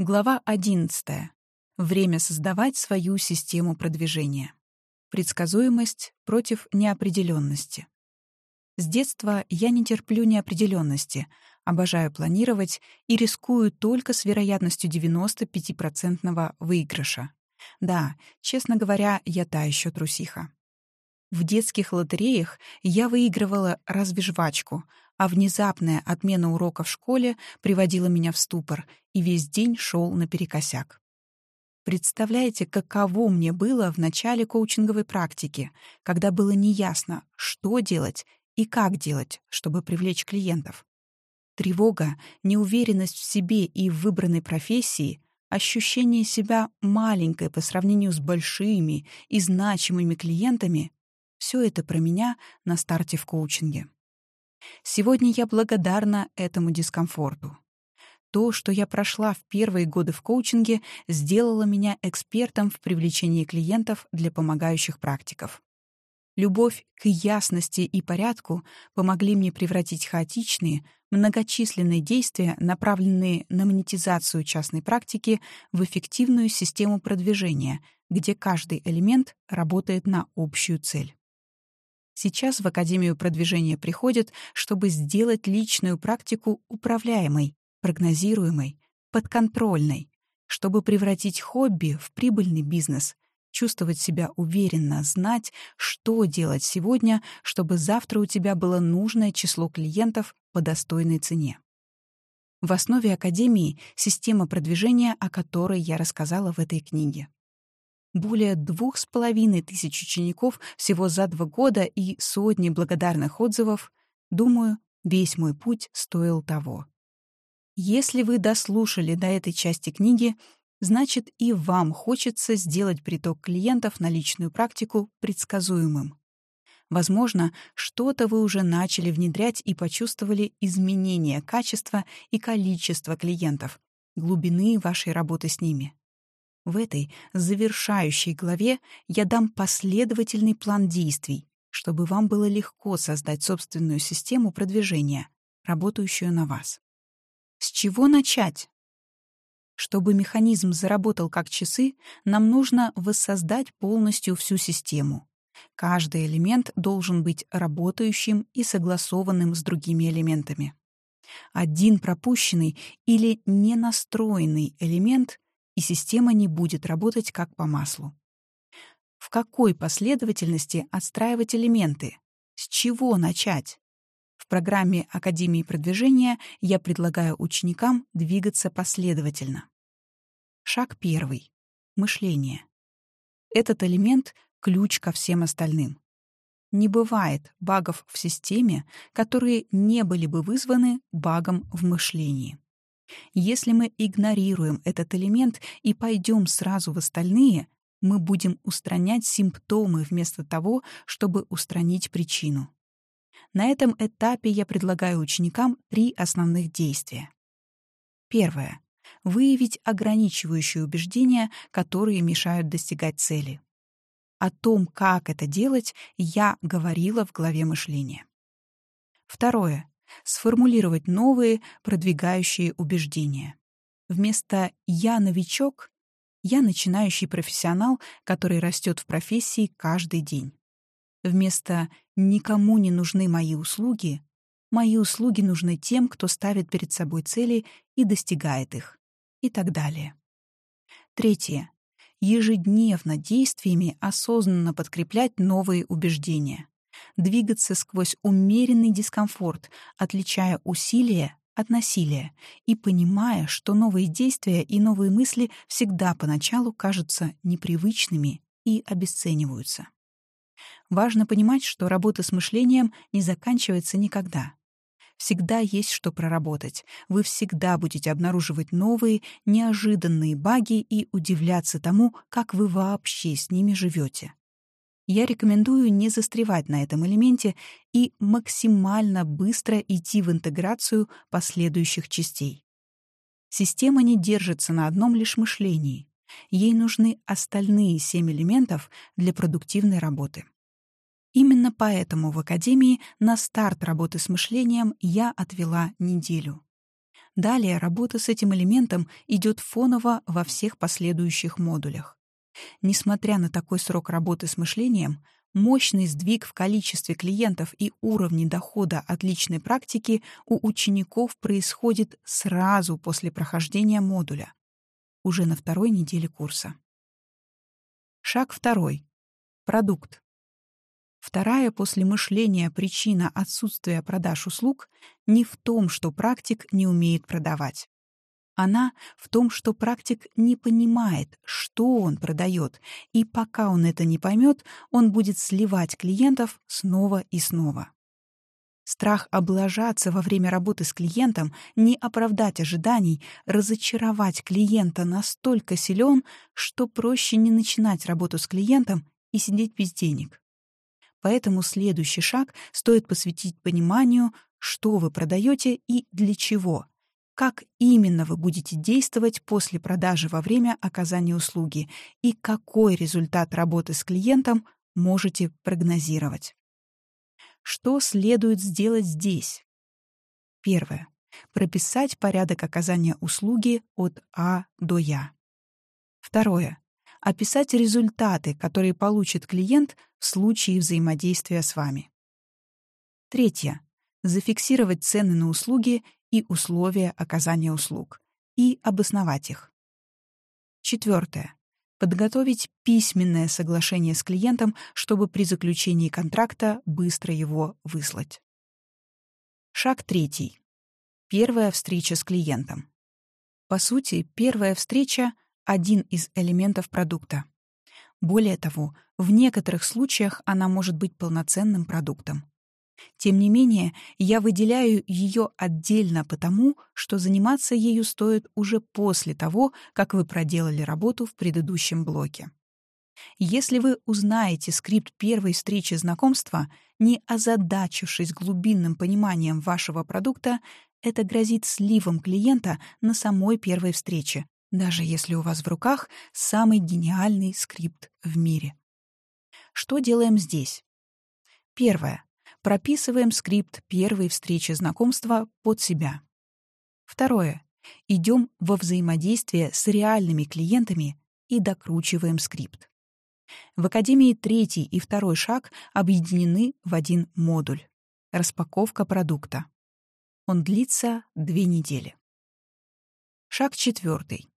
Глава 11. Время создавать свою систему продвижения. Предсказуемость против неопределенности. С детства я не терплю неопределенности, обожаю планировать и рискую только с вероятностью 95% выигрыша. Да, честно говоря, я та еще трусиха. В детских лотереях я выигрывала разве жвачку, а внезапная отмена урока в школе приводила меня в ступор, и весь день шел наперекосяк. Представляете, каково мне было в начале коучинговой практики, когда было неясно, что делать и как делать, чтобы привлечь клиентов. Тревога, неуверенность в себе и в выбранной профессии, ощущение себя маленькой по сравнению с большими и значимыми клиентами — все это про меня на старте в коучинге. Сегодня я благодарна этому дискомфорту. То, что я прошла в первые годы в коучинге, сделало меня экспертом в привлечении клиентов для помогающих практиков. Любовь к ясности и порядку помогли мне превратить хаотичные, многочисленные действия, направленные на монетизацию частной практики, в эффективную систему продвижения, где каждый элемент работает на общую цель. Сейчас в Академию продвижения приходят, чтобы сделать личную практику управляемой, прогнозируемой, подконтрольной, чтобы превратить хобби в прибыльный бизнес, чувствовать себя уверенно, знать, что делать сегодня, чтобы завтра у тебя было нужное число клиентов по достойной цене. В основе Академии — система продвижения, о которой я рассказала в этой книге более двух с половиной тысяч учеников всего за два года и сотни благодарных отзывов, думаю, весь мой путь стоил того. Если вы дослушали до этой части книги, значит и вам хочется сделать приток клиентов на личную практику предсказуемым. Возможно, что-то вы уже начали внедрять и почувствовали изменение качества и количества клиентов, глубины вашей работы с ними. В этой завершающей главе я дам последовательный план действий, чтобы вам было легко создать собственную систему продвижения, работающую на вас. С чего начать? Чтобы механизм заработал как часы, нам нужно воссоздать полностью всю систему. Каждый элемент должен быть работающим и согласованным с другими элементами. Один пропущенный или ненастроенный элемент и система не будет работать как по маслу. В какой последовательности отстраивать элементы? С чего начать? В программе Академии продвижения я предлагаю ученикам двигаться последовательно. Шаг первый. Мышление. Этот элемент — ключ ко всем остальным. Не бывает багов в системе, которые не были бы вызваны багом в мышлении. Если мы игнорируем этот элемент и пойдем сразу в остальные, мы будем устранять симптомы вместо того, чтобы устранить причину. На этом этапе я предлагаю ученикам три основных действия. Первое. Выявить ограничивающие убеждения, которые мешают достигать цели. О том, как это делать, я говорила в главе мышления. Второе сформулировать новые продвигающие убеждения. Вместо «я новичок» — «я начинающий профессионал, который растет в профессии каждый день». Вместо «никому не нужны мои услуги» «мои услуги нужны тем, кто ставит перед собой цели и достигает их» и так далее. Третье. Ежедневно действиями осознанно подкреплять новые убеждения двигаться сквозь умеренный дискомфорт, отличая усилия от насилия и понимая, что новые действия и новые мысли всегда поначалу кажутся непривычными и обесцениваются. Важно понимать, что работа с мышлением не заканчивается никогда. Всегда есть что проработать. Вы всегда будете обнаруживать новые, неожиданные баги и удивляться тому, как вы вообще с ними живете я рекомендую не застревать на этом элементе и максимально быстро идти в интеграцию последующих частей. Система не держится на одном лишь мышлении. Ей нужны остальные семь элементов для продуктивной работы. Именно поэтому в Академии на старт работы с мышлением я отвела неделю. Далее работа с этим элементом идет фоново во всех последующих модулях. Несмотря на такой срок работы с мышлением, мощный сдвиг в количестве клиентов и уровне дохода от личной практики у учеников происходит сразу после прохождения модуля, уже на второй неделе курса. Шаг второй. Продукт. Вторая после мышления причина отсутствия продаж услуг не в том, что практик не умеет продавать. Она в том, что практик не понимает, что он продает, и пока он это не поймет, он будет сливать клиентов снова и снова. Страх облажаться во время работы с клиентом, не оправдать ожиданий, разочаровать клиента настолько силен, что проще не начинать работу с клиентом и сидеть без денег. Поэтому следующий шаг стоит посвятить пониманию, что вы продаете и для чего. Как именно вы будете действовать после продажи во время оказания услуги и какой результат работы с клиентом можете прогнозировать. Что следует сделать здесь? Первое. Прописать порядок оказания услуги от А до Я. Второе описать результаты, которые получит клиент в случае взаимодействия с вами. Третье. Зафиксировать цены на услуги и условия оказания услуг и обосновать их. Четвертое. Подготовить письменное соглашение с клиентом, чтобы при заключении контракта быстро его выслать. Шаг третий. Первая встреча с клиентом. По сути, первая встреча — один из элементов продукта. Более того, в некоторых случаях она может быть полноценным продуктом. Тем не менее, я выделяю ее отдельно потому, что заниматься ею стоит уже после того, как вы проделали работу в предыдущем блоке. Если вы узнаете скрипт первой встречи знакомства, не озадачившись глубинным пониманием вашего продукта, это грозит сливом клиента на самой первой встрече, даже если у вас в руках самый гениальный скрипт в мире. Что делаем здесь? Первое. Прописываем скрипт первой встречи знакомства под себя. Второе. Идем во взаимодействие с реальными клиентами и докручиваем скрипт. В Академии третий и второй шаг объединены в один модуль — распаковка продукта. Он длится две недели. Шаг четвертый.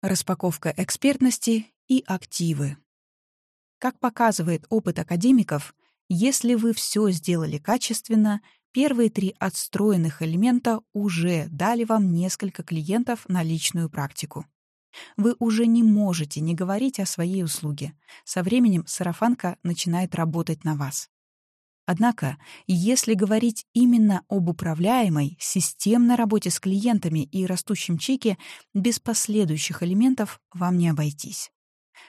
Распаковка экспертности и активы. Как показывает опыт академиков, если вы все сделали качественно, первые три отстроенных элемента уже дали вам несколько клиентов на личную практику. Вы уже не можете не говорить о своей услуге. Со временем сарафанка начинает работать на вас. Однако, если говорить именно об управляемой, системной работе с клиентами и растущем чеке, без последующих элементов вам не обойтись.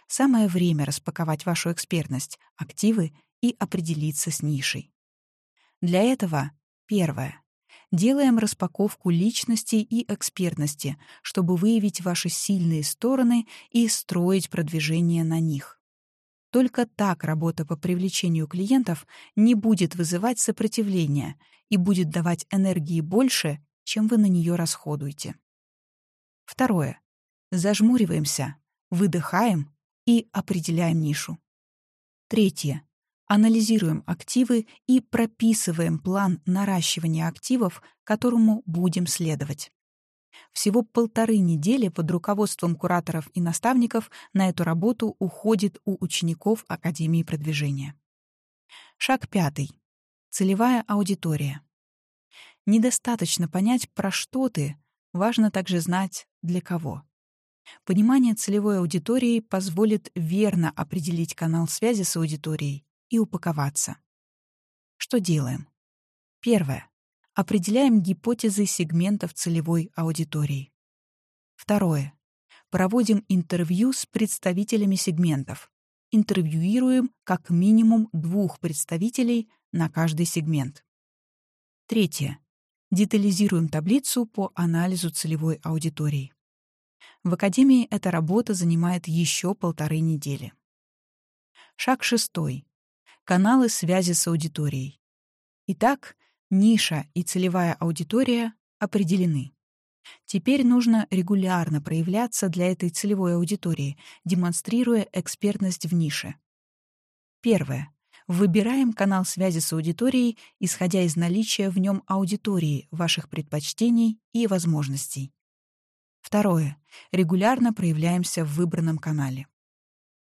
Самое время распаковать вашу экспертность, активы и определиться с нишей. Для этого первое. Делаем распаковку личности и экспертности, чтобы выявить ваши сильные стороны и строить продвижение на них. Только так работа по привлечению клиентов не будет вызывать сопротивления и будет давать энергии больше, чем вы на нее расходуете. Второе. Зажмуриваемся, выдыхаем и определяем нишу. Третье. Анализируем активы и прописываем план наращивания активов, которому будем следовать. Всего полторы недели под руководством кураторов и наставников на эту работу уходит у учеников Академии продвижения. Шаг пятый. Целевая аудитория. Недостаточно понять, про что ты, важно также знать, для кого. Понимание целевой аудитории позволит верно определить канал связи с аудиторией и упаковаться. Что делаем? Первое. Определяем гипотезы сегментов целевой аудитории. Второе. Проводим интервью с представителями сегментов. Интервьюируем как минимум двух представителей на каждый сегмент. Третье. Детализируем таблицу по анализу целевой аудитории. В Академии эта работа занимает еще полторы недели. Шаг шестой. Каналы связи с аудиторией. Итак, ниша и целевая аудитория определены. Теперь нужно регулярно проявляться для этой целевой аудитории, демонстрируя экспертность в нише. Первое. Выбираем канал связи с аудиторией, исходя из наличия в нем аудитории, ваших предпочтений и возможностей. Второе. Регулярно проявляемся в выбранном канале.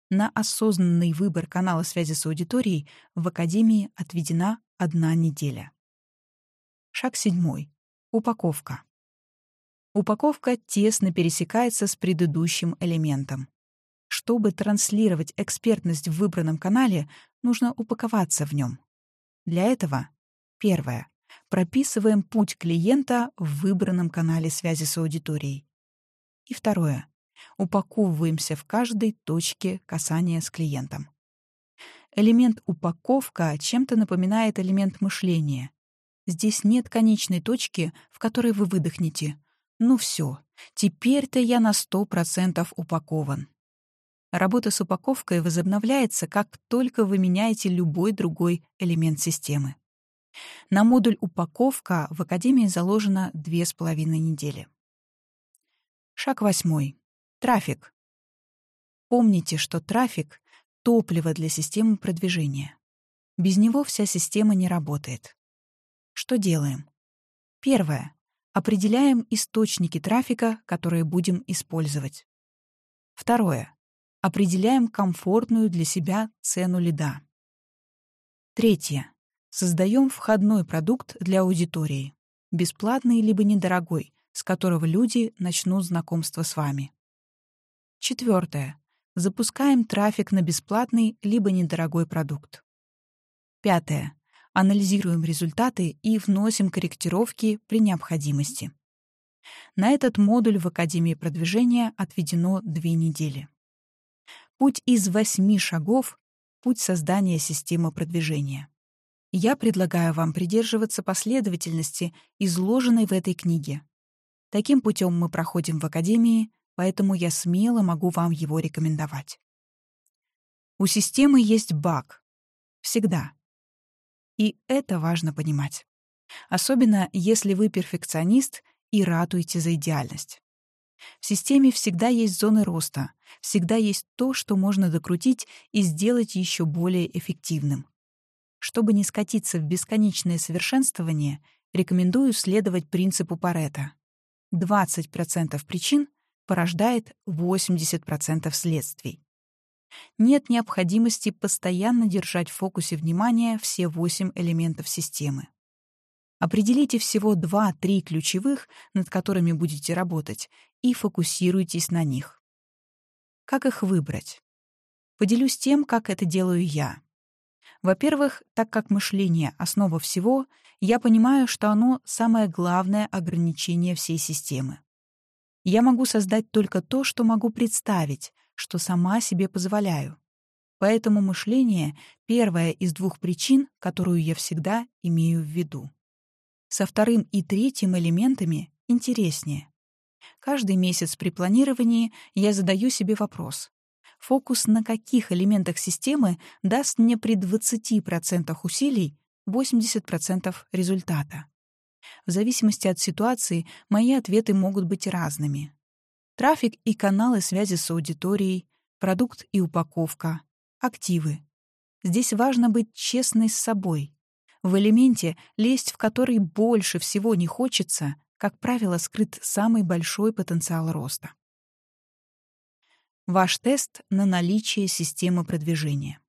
На осознанный выбор канала связи с аудиторией в Академии отведена одна неделя. Шаг седьмой. Упаковка. Упаковка тесно пересекается с предыдущим элементом. Чтобы транслировать экспертность в выбранном канале, нужно упаковаться в нем. Для этого первое. Прописываем путь клиента в выбранном канале связи с аудиторией. И второе. Упаковываемся в каждой точке касания с клиентом. Элемент упаковка чем-то напоминает элемент мышления. Здесь нет конечной точки, в которой вы выдохнете. Ну все, теперь-то я на сто процентов упакован. Работа с упаковкой возобновляется, как только вы меняете любой другой элемент системы. На модуль «Упаковка» в Академии заложено две с половиной недели. Шаг восьмой. Трафик. Помните, что трафик — топливо для системы продвижения. Без него вся система не работает. Что делаем? Первое. Определяем источники трафика, которые будем использовать. Второе определяем комфортную для себя цену лида. Третье. Создаем входной продукт для аудитории. Бесплатный либо недорогой, с которого люди начнут знакомство с вами. Четвертое. Запускаем трафик на бесплатный либо недорогой продукт. Пятое. Анализируем результаты и вносим корректировки при необходимости. На этот модуль в Академии продвижения отведено две недели. Путь из восьми шагов — путь создания системы продвижения. Я предлагаю вам придерживаться последовательности, изложенной в этой книге. Таким путем мы проходим в Академии, поэтому я смело могу вам его рекомендовать. У системы есть баг. Всегда. И это важно понимать. Особенно, если вы перфекционист и ратуете за идеальность. В системе всегда есть зоны роста, всегда есть то, что можно докрутить и сделать еще более эффективным. Чтобы не скатиться в бесконечное совершенствование, рекомендую следовать принципу Паретта. 20% причин порождает 80% следствий. Нет необходимости постоянно держать в фокусе внимания все 8 элементов системы. Определите всего 2-3 ключевых, над которыми будете работать, и фокусируйтесь на них. Как их выбрать? Поделюсь тем, как это делаю я. Во-первых, так как мышление — основа всего, я понимаю, что оно — самое главное ограничение всей системы. Я могу создать только то, что могу представить, что сама себе позволяю. Поэтому мышление — первая из двух причин, которую я всегда имею в виду. Со вторым и третьим элементами интереснее. Каждый месяц при планировании я задаю себе вопрос. Фокус на каких элементах системы даст мне при 20% усилий 80% результата? В зависимости от ситуации мои ответы могут быть разными. Трафик и каналы связи с аудиторией, продукт и упаковка, активы. Здесь важно быть честной с собой, в элементе, лезть в который больше всего не хочется, как правило, скрыт самый большой потенциал роста. Ваш тест на наличие системы продвижения.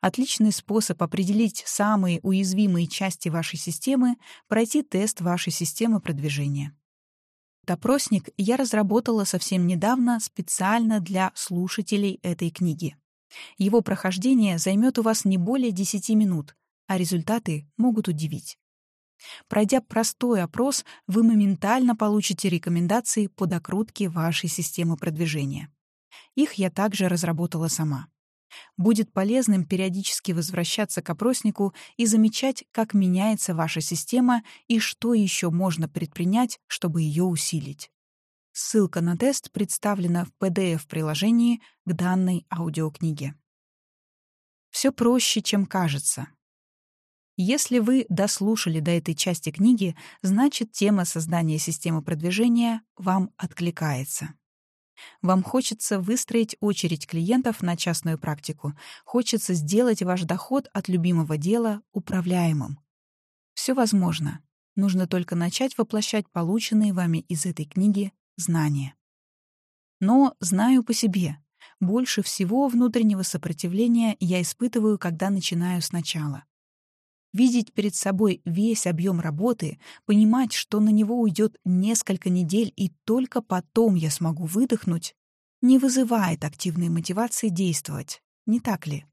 Отличный способ определить самые уязвимые части вашей системы — пройти тест вашей системы продвижения. Опросник я разработала совсем недавно специально для слушателей этой книги. Его прохождение займет у вас не более 10 минут, а результаты могут удивить. Пройдя простой опрос, вы моментально получите рекомендации по докрутке вашей системы продвижения. Их я также разработала сама. Будет полезным периодически возвращаться к опроснику и замечать, как меняется ваша система и что еще можно предпринять, чтобы ее усилить. Ссылка на тест представлена в PDF-приложении к данной аудиокниге. Все проще, чем кажется. Если вы дослушали до этой части книги, значит, тема создания системы продвижения вам откликается. Вам хочется выстроить очередь клиентов на частную практику, хочется сделать ваш доход от любимого дела управляемым. Все возможно. Нужно только начать воплощать полученные вами из этой книги знания. Но знаю по себе, больше всего внутреннего сопротивления я испытываю, когда начинаю сначала. Видеть перед собой весь объем работы, понимать, что на него уйдет несколько недель и только потом я смогу выдохнуть, не вызывает активной мотивации действовать, не так ли?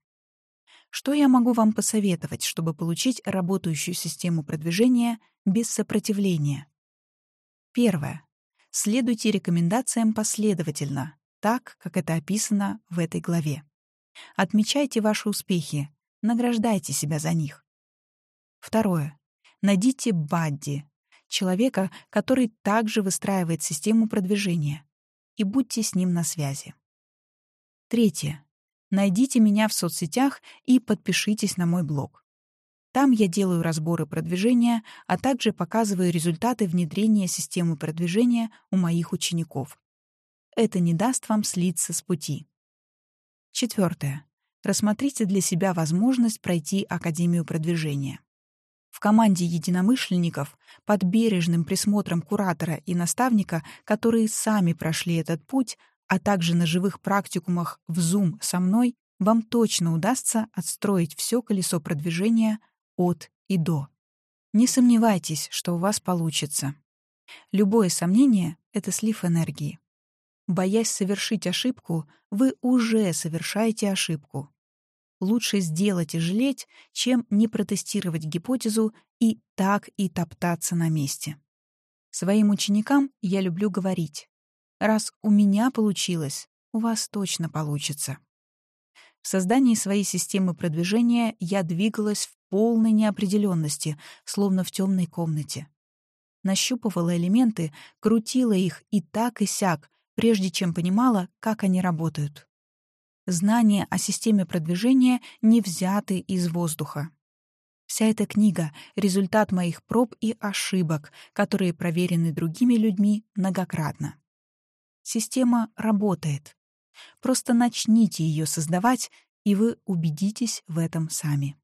Что я могу вам посоветовать, чтобы получить работающую систему продвижения без сопротивления? Первое. Следуйте рекомендациям последовательно, так, как это описано в этой главе. Отмечайте ваши успехи, награждайте себя за них. Второе. Найдите бадди, человека, который также выстраивает систему продвижения, и будьте с ним на связи. Третье. Найдите меня в соцсетях и подпишитесь на мой блог. Там я делаю разборы продвижения, а также показываю результаты внедрения системы продвижения у моих учеников. Это не даст вам слиться с пути. Четвертое. Рассмотрите для себя возможность пройти Академию продвижения. В команде единомышленников, под бережным присмотром куратора и наставника, которые сами прошли этот путь, а также на живых практикумах в Zoom со мной, вам точно удастся отстроить все колесо продвижения от и до. Не сомневайтесь, что у вас получится. Любое сомнение — это слив энергии. Боясь совершить ошибку, вы уже совершаете ошибку. Лучше сделать и жалеть, чем не протестировать гипотезу и так и топтаться на месте. Своим ученикам я люблю говорить. Раз у меня получилось, у вас точно получится. В создании своей системы продвижения я двигалась в полной неопределенности, словно в темной комнате. Нащупывала элементы, крутила их и так и сяк, прежде чем понимала, как они работают. Знания о системе продвижения не взяты из воздуха. Вся эта книга — результат моих проб и ошибок, которые проверены другими людьми многократно. Система работает. Просто начните ее создавать, и вы убедитесь в этом сами.